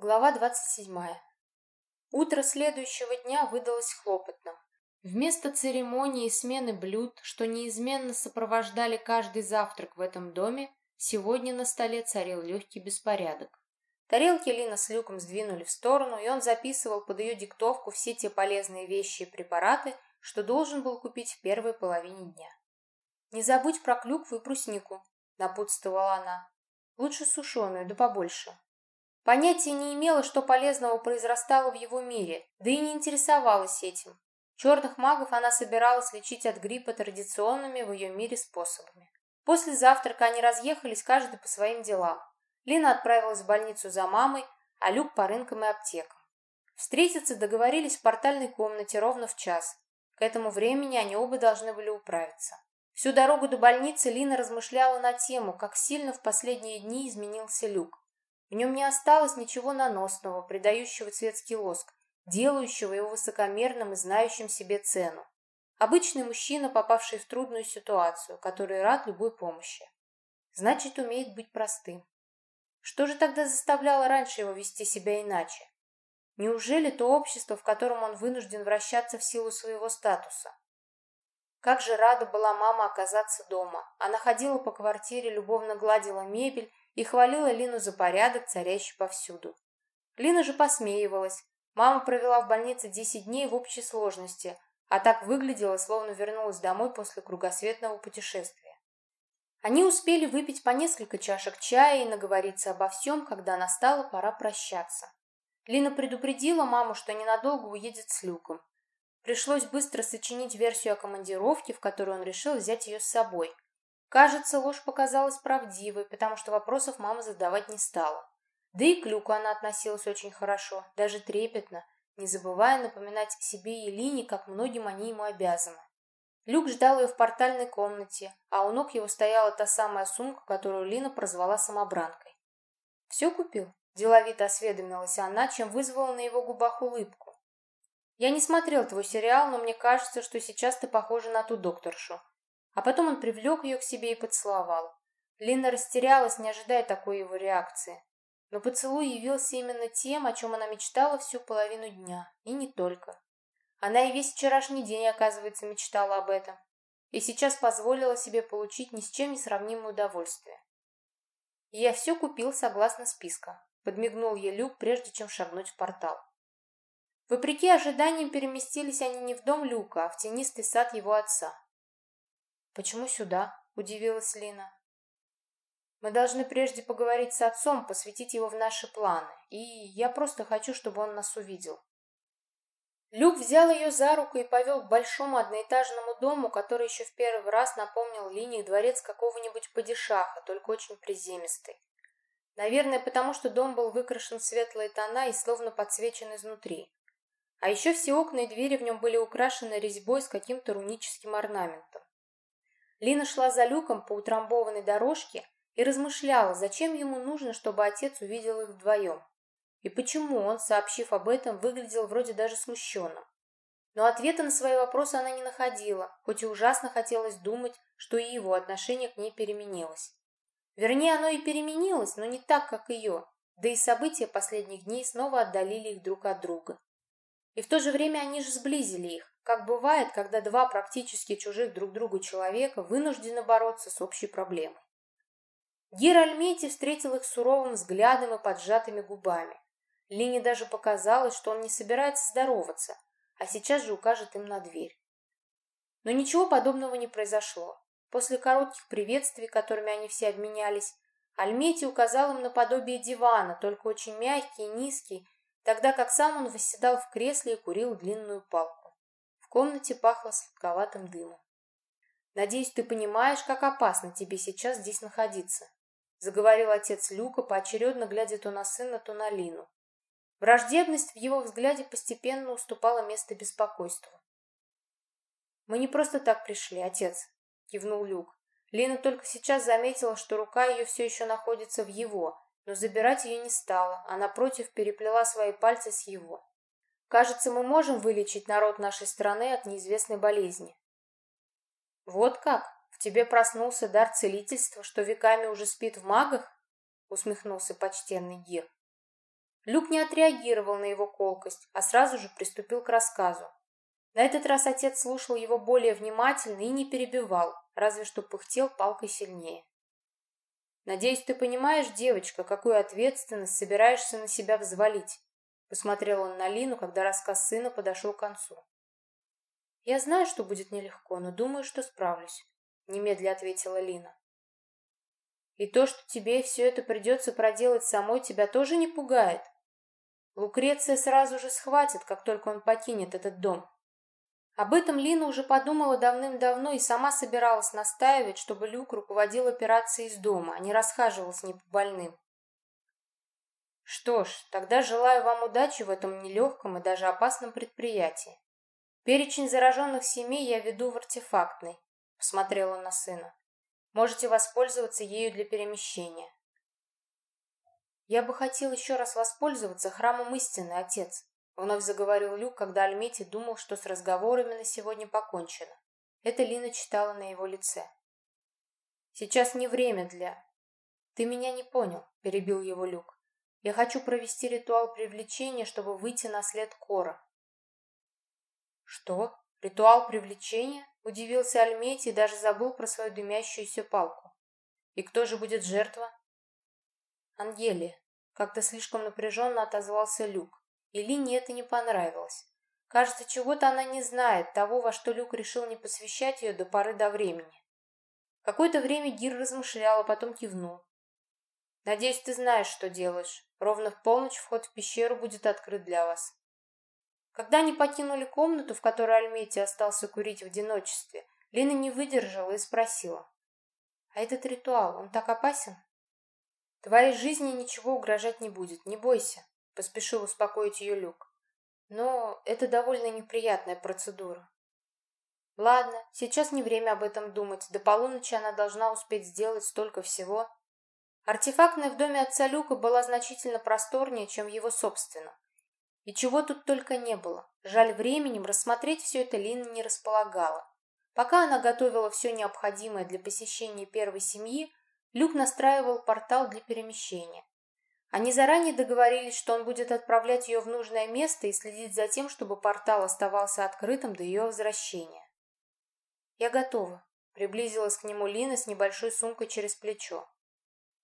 Глава 27. Утро следующего дня выдалось хлопотным. Вместо церемонии и смены блюд, что неизменно сопровождали каждый завтрак в этом доме, сегодня на столе царил легкий беспорядок. Тарелки Лина с Люком сдвинули в сторону, и он записывал под ее диктовку все те полезные вещи и препараты, что должен был купить в первой половине дня. «Не забудь про клюкву и бруснику», — напутствовала она. «Лучше сушеную, да побольше». Понятия не имела, что полезного произрастало в его мире, да и не интересовалась этим. Черных магов она собиралась лечить от гриппа традиционными в ее мире способами. После завтрака они разъехались каждый по своим делам. Лина отправилась в больницу за мамой, а Люк по рынкам и аптекам. Встретиться договорились в портальной комнате ровно в час. К этому времени они оба должны были управиться. Всю дорогу до больницы Лина размышляла на тему, как сильно в последние дни изменился Люк. В нем не осталось ничего наносного, придающего светский лоск, делающего его высокомерным и знающим себе цену. Обычный мужчина, попавший в трудную ситуацию, который рад любой помощи. Значит, умеет быть простым. Что же тогда заставляло раньше его вести себя иначе? Неужели то общество, в котором он вынужден вращаться в силу своего статуса? Как же рада была мама оказаться дома. Она ходила по квартире, любовно гладила мебель и хвалила Лину за порядок, царящий повсюду. Лина же посмеивалась. Мама провела в больнице 10 дней в общей сложности, а так выглядела, словно вернулась домой после кругосветного путешествия. Они успели выпить по несколько чашек чая и наговориться обо всем, когда настала пора прощаться. Лина предупредила маму, что ненадолго уедет с Люком. Пришлось быстро сочинить версию о командировке, в которую он решил взять ее с собой – Кажется, ложь показалась правдивой, потому что вопросов мама задавать не стала. Да и к Люку она относилась очень хорошо, даже трепетно, не забывая напоминать себе и Лине, как многим они ему обязаны. Люк ждал ее в портальной комнате, а у ног его стояла та самая сумка, которую Лина прозвала самобранкой. «Все купил?» – деловито осведомилась она, чем вызвала на его губах улыбку. «Я не смотрел твой сериал, но мне кажется, что сейчас ты похожа на ту докторшу. А потом он привлек ее к себе и поцеловал. Лина растерялась, не ожидая такой его реакции. Но поцелуй явился именно тем, о чем она мечтала всю половину дня. И не только. Она и весь вчерашний день, оказывается, мечтала об этом. И сейчас позволила себе получить ни с чем не сравнимое удовольствие. «Я все купил согласно списка», — подмигнул ей Люк, прежде чем шагнуть в портал. Вопреки ожиданиям переместились они не в дом Люка, а в тенистый сад его отца. «Почему сюда?» – удивилась Лина. «Мы должны прежде поговорить с отцом, посвятить его в наши планы, и я просто хочу, чтобы он нас увидел». Люк взял ее за руку и повел к большому одноэтажному дому, который еще в первый раз напомнил Лине дворец какого-нибудь падишаха, только очень приземистый. Наверное, потому что дом был выкрашен в светлые тона и словно подсвечен изнутри. А еще все окна и двери в нем были украшены резьбой с каким-то руническим орнаментом. Лина шла за люком по утрамбованной дорожке и размышляла, зачем ему нужно, чтобы отец увидел их вдвоем. И почему он, сообщив об этом, выглядел вроде даже смущенным. Но ответа на свои вопросы она не находила, хоть и ужасно хотелось думать, что и его отношение к ней переменилось. Вернее, оно и переменилось, но не так, как ее, да и события последних дней снова отдалили их друг от друга. И в то же время они же сблизили их, как бывает, когда два практически чужих друг другу человека вынуждены бороться с общей проблемой. Гир встретил их суровым взглядом и поджатыми губами. Лине даже показалось, что он не собирается здороваться, а сейчас же укажет им на дверь. Но ничего подобного не произошло. После коротких приветствий, которыми они все обменялись, Альмети указал им на подобие дивана, только очень мягкий и низкий, тогда как сам он восседал в кресле и курил длинную палку. В комнате пахло сладковатым дымом. «Надеюсь, ты понимаешь, как опасно тебе сейчас здесь находиться», заговорил отец Люка, поочередно глядя то на сына, то на Лину. Враждебность в его взгляде постепенно уступала место беспокойству. «Мы не просто так пришли, отец», — кивнул Люк. Лина только сейчас заметила, что рука ее все еще находится в его, но забирать ее не стала, а напротив переплела свои пальцы с его. Кажется, мы можем вылечить народ нашей страны от неизвестной болезни. Вот как? В тебе проснулся дар целительства, что веками уже спит в магах? Усмехнулся почтенный Гир. Люк не отреагировал на его колкость, а сразу же приступил к рассказу. На этот раз отец слушал его более внимательно и не перебивал, разве что пыхтел палкой сильнее. «Надеюсь, ты понимаешь, девочка, какую ответственность собираешься на себя взвалить?» Посмотрел он на Лину, когда рассказ сына подошел к концу. «Я знаю, что будет нелегко, но думаю, что справлюсь», — немедля ответила Лина. «И то, что тебе все это придется проделать самой, тебя тоже не пугает?» Лукреция сразу же схватит, как только он покинет этот дом. Об этом Лина уже подумала давным-давно и сама собиралась настаивать, чтобы Люк руководил операцией из дома, а не расхаживал с ней по больным. Что ж, тогда желаю вам удачи в этом нелегком и даже опасном предприятии. Перечень зараженных семей я веду в артефактной, посмотрела на сына. Можете воспользоваться ею для перемещения. Я бы хотел еще раз воспользоваться храмом истины, отец, Вновь заговорил Люк, когда Альмети думал, что с разговорами на сегодня покончено. Это Лина читала на его лице. «Сейчас не время для...» «Ты меня не понял», — перебил его Люк. «Я хочу провести ритуал привлечения, чтобы выйти на след Кора». «Что? Ритуал привлечения?» — удивился Альмети и даже забыл про свою дымящуюся палку. «И кто же будет жертва?» «Ангелия», — как-то слишком напряженно отозвался Люк. И Лине это не понравилось. Кажется, чего-то она не знает, того, во что Люк решил не посвящать ее до поры до времени. Какое-то время Гир размышлял, а потом кивнул. «Надеюсь, ты знаешь, что делаешь. Ровно в полночь вход в пещеру будет открыт для вас». Когда они покинули комнату, в которой Альмети остался курить в одиночестве, Лина не выдержала и спросила. «А этот ритуал, он так опасен?» «Твоей жизни ничего угрожать не будет, не бойся. Поспешил успокоить ее Люк. Но это довольно неприятная процедура. Ладно, сейчас не время об этом думать. До полуночи она должна успеть сделать столько всего. Артефактная в доме отца Люка была значительно просторнее, чем его собственно. И чего тут только не было. Жаль, временем рассмотреть все это Лина не располагала. Пока она готовила все необходимое для посещения первой семьи, Люк настраивал портал для перемещения. Они заранее договорились, что он будет отправлять ее в нужное место и следить за тем, чтобы портал оставался открытым до ее возвращения. «Я готова», — приблизилась к нему Лина с небольшой сумкой через плечо.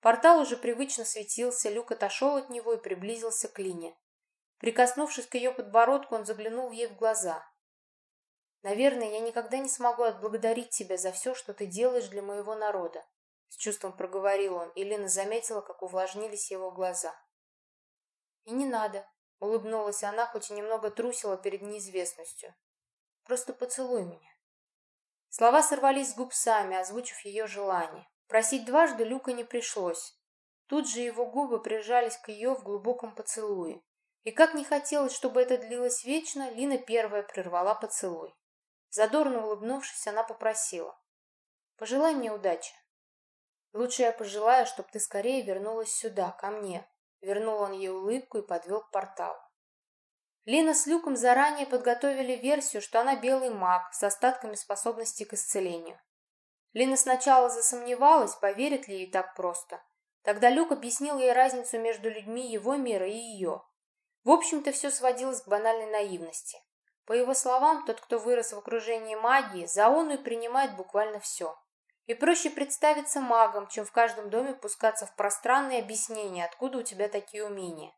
Портал уже привычно светился, Люк отошел от него и приблизился к Лине. Прикоснувшись к ее подбородку, он заглянул ей в глаза. «Наверное, я никогда не смогу отблагодарить тебя за все, что ты делаешь для моего народа. С чувством проговорил он, и Лена заметила, как увлажнились его глаза. «И не надо», — улыбнулась она, хоть и немного трусила перед неизвестностью. «Просто поцелуй меня». Слова сорвались с губ сами, озвучив ее желание. Просить дважды Люка не пришлось. Тут же его губы прижались к ее в глубоком поцелуе. И как не хотелось, чтобы это длилось вечно, Лина первая прервала поцелуй. Задорно улыбнувшись, она попросила. «Пожелай мне удачи». Лучше я пожелаю, чтобы ты скорее вернулась сюда, ко мне. Вернул он ей улыбку и подвел к порталу. Лина с Люком заранее подготовили версию, что она белый маг с остатками способностей к исцелению. Лина сначала засомневалась, поверит ли ей так просто. Тогда Люк объяснил ей разницу между людьми его мира и ее. В общем-то, все сводилось к банальной наивности. По его словам, тот, кто вырос в окружении магии, за и принимает буквально все. И проще представиться магом, чем в каждом доме пускаться в пространные объяснения, откуда у тебя такие умения.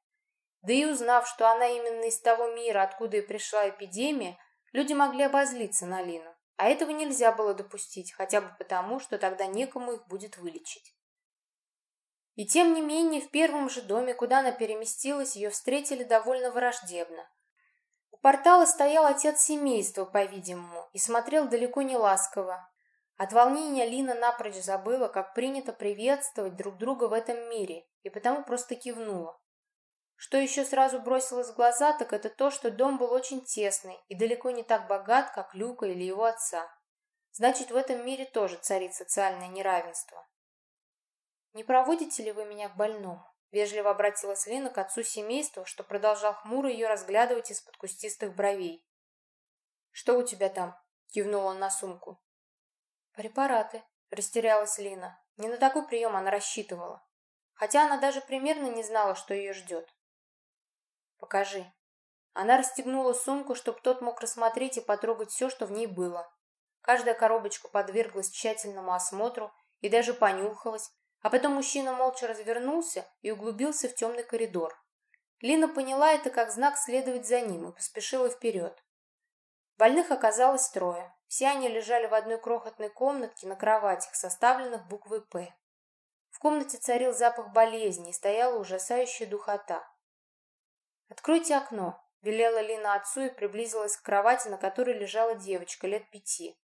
Да и узнав, что она именно из того мира, откуда и пришла эпидемия, люди могли обозлиться на Лину. А этого нельзя было допустить, хотя бы потому, что тогда некому их будет вылечить. И тем не менее, в первом же доме, куда она переместилась, ее встретили довольно враждебно. У портала стоял отец семейства, по-видимому, и смотрел далеко не ласково, от волнения Лина напрочь забыла, как принято приветствовать друг друга в этом мире, и потому просто кивнула. Что еще сразу бросилось в глаза, так это то, что дом был очень тесный и далеко не так богат, как Люка или его отца. Значит, в этом мире тоже царит социальное неравенство. «Не проводите ли вы меня к больному?» Вежливо обратилась Лина к отцу семейства, что продолжал хмуро ее разглядывать из-под кустистых бровей. «Что у тебя там?» — кивнул он на сумку. «Препараты», — растерялась Лина. Не на такой прием она рассчитывала. Хотя она даже примерно не знала, что ее ждет. Покажи. Она расстегнула сумку, чтобы тот мог рассмотреть и потрогать все, что в ней было. Каждая коробочка подверглась тщательному осмотру и даже понюхалась, а потом мужчина молча развернулся и углубился в темный коридор. Лина поняла это как знак следовать за ним и поспешила вперед. Больных оказалось трое. Все они лежали в одной крохотной комнатке на кроватях, составленных буквой «П». В комнате царил запах болезни и стояла ужасающая духота. «Откройте окно», — велела Лина отцу и приблизилась к кровати, на которой лежала девочка лет пяти.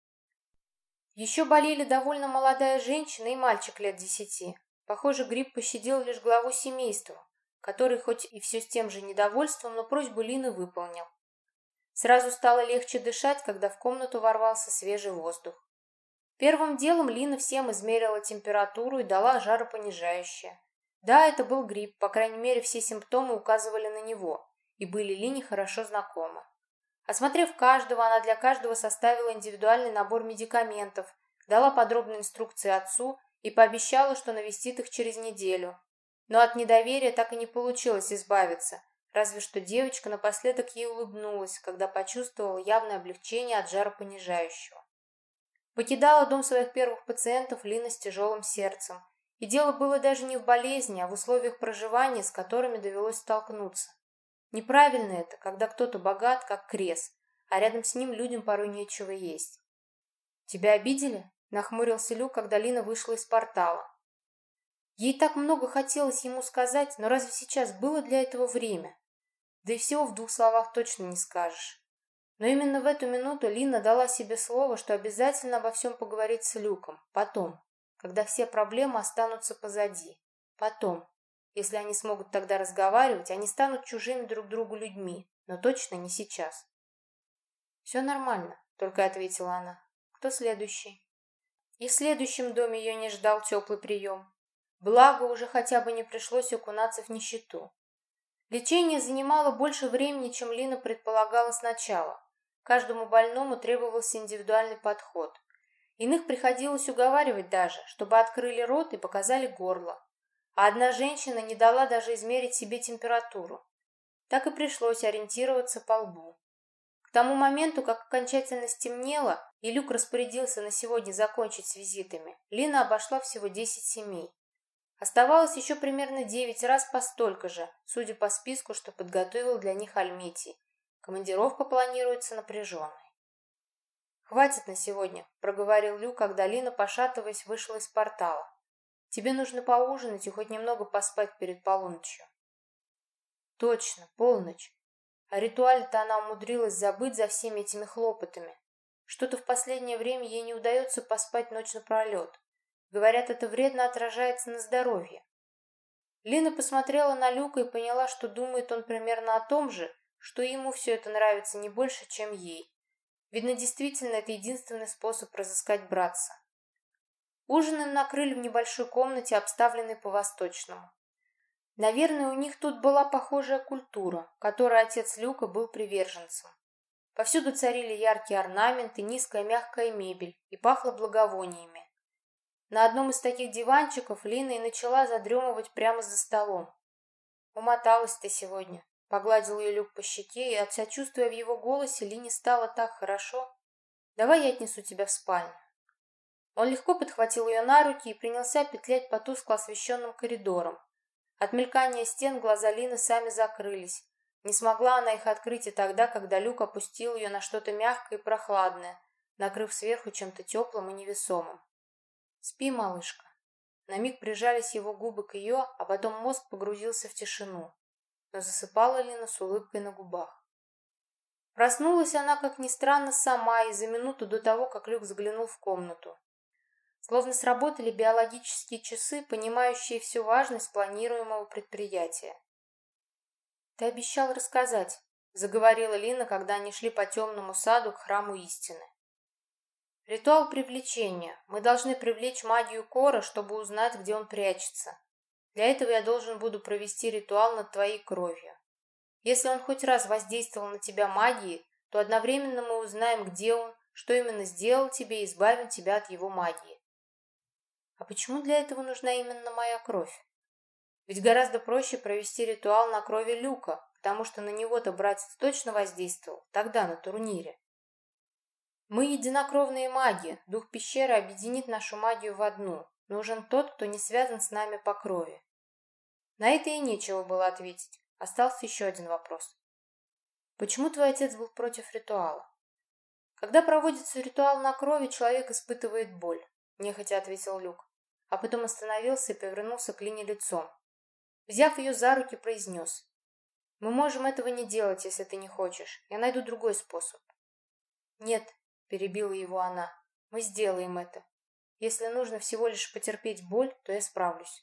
Еще болели довольно молодая женщина и мальчик лет десяти. Похоже, грипп пощадил лишь главу семейства, который хоть и все с тем же недовольством, но просьбу Лины выполнил. Сразу стало легче дышать, когда в комнату ворвался свежий воздух. Первым делом Лина всем измерила температуру и дала жаропонижающее. Да, это был грипп, по крайней мере, все симптомы указывали на него и были Лине хорошо знакомы. Осмотрев каждого, она для каждого составила индивидуальный набор медикаментов, дала подробные инструкции отцу и пообещала, что навестит их через неделю. Но от недоверия так и не получилось избавиться, разве что девочка напоследок ей улыбнулась, когда почувствовала явное облегчение от жаропонижающего. Покидала дом своих первых пациентов Лина с тяжелым сердцем. И дело было даже не в болезни, а в условиях проживания, с которыми довелось столкнуться. Неправильно это, когда кто-то богат, как крест, а рядом с ним людям порой нечего есть. «Тебя обидели?» — нахмурился Люк, когда Лина вышла из портала. Ей так много хотелось ему сказать, но разве сейчас было для этого время? Да и всего в двух словах точно не скажешь. Но именно в эту минуту Лина дала себе слово, что обязательно обо всем поговорит с Люком. Потом, когда все проблемы останутся позади. Потом, если они смогут тогда разговаривать, они станут чужими друг другу людьми, но точно не сейчас. «Все нормально», — только ответила она. «Кто следующий?» И в следующем доме ее не ждал теплый прием. Благо, уже хотя бы не пришлось окунаться в нищету. Лечение занимало больше времени, чем Лина предполагала сначала. Каждому больному требовался индивидуальный подход. Иных приходилось уговаривать даже, чтобы открыли рот и показали горло. А одна женщина не дала даже измерить себе температуру. Так и пришлось ориентироваться по лбу. К тому моменту, как окончательно стемнело, и Люк распорядился на сегодня закончить с визитами, Лина обошла всего 10 семей. Оставалось еще примерно 9 раз по столько же, судя по списку, что подготовил для них Альметий, Командировка планируется напряженной. «Хватит на сегодня», — проговорил Лю, когда Лина, пошатываясь, вышла из портала. «Тебе нужно поужинать и хоть немного поспать перед полуночью». «Точно, полночь. А ритуале-то она умудрилась забыть за всеми этими хлопотами. Что-то в последнее время ей не удается поспать ночь напролет. Говорят, это вредно отражается на здоровье. Лина посмотрела на Люка и поняла, что думает он примерно о том же, что ему все это нравится не больше, чем ей. Видно, действительно, это единственный способ разыскать братца. Ужин им накрыли в небольшой комнате, обставленной по-восточному. Наверное, у них тут была похожая культура, которой отец Люка был приверженцем. Повсюду царили яркие орнаменты, низкая мягкая мебель и пахло благовониями. На одном из таких диванчиков Лина и начала задремывать прямо за столом. «Умоталась ты сегодня», Погладил ее Люк по щеке, и от сочувствия в его голосе Лине стало так хорошо. «Давай я отнесу тебя в спальню». Он легко подхватил ее на руки и принялся петлять по тускло освещенным коридорам. От мелькания стен глаза Лины сами закрылись. Не смогла она их открыть и тогда, когда Люк опустил ее на что-то мягкое и прохладное, накрыв сверху чем-то теплым и невесомым. «Спи, малышка». На миг прижались его губы к ее, а потом мозг погрузился в тишину но засыпала Лина с улыбкой на губах. Проснулась она, как ни странно, сама и за минуту до того, как Люк заглянул в комнату. Словно сработали биологические часы, понимающие всю важность планируемого предприятия. «Ты обещал рассказать», — заговорила Лина, когда они шли по темному саду к храму истины. «Ритуал привлечения. Мы должны привлечь магию Кора, чтобы узнать, где он прячется. Для этого я должен буду провести ритуал над твоей кровью. Если он хоть раз воздействовал на тебя магией, то одновременно мы узнаем, где он, что именно сделал тебе и избавим тебя от его магии. А почему для этого нужна именно моя кровь? Ведь гораздо проще провести ритуал на крови Люка, потому что на него-то братец точно воздействовал, тогда, на турнире. Мы единокровные маги, дух пещеры объединит нашу магию в одну. Нужен тот, кто не связан с нами по крови. На это и нечего было ответить. Остался еще один вопрос. Почему твой отец был против ритуала? Когда проводится ритуал на крови, человек испытывает боль, нехотя ответил Люк, а потом остановился и повернулся к Лине лицом. Взяв ее за руки, произнес. Мы можем этого не делать, если ты не хочешь. Я найду другой способ. Нет, перебила его она. Мы сделаем это. Если нужно всего лишь потерпеть боль, то я справлюсь.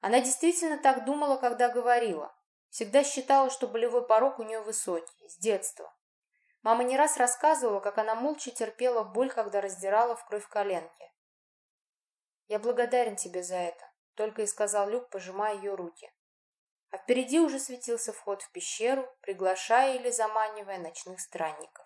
Она действительно так думала, когда говорила. Всегда считала, что болевой порог у нее высокий, с детства. Мама не раз рассказывала, как она молча терпела боль, когда раздирала в кровь коленки. «Я благодарен тебе за это», — только и сказал Люк, пожимая ее руки. А впереди уже светился вход в пещеру, приглашая или заманивая ночных странников.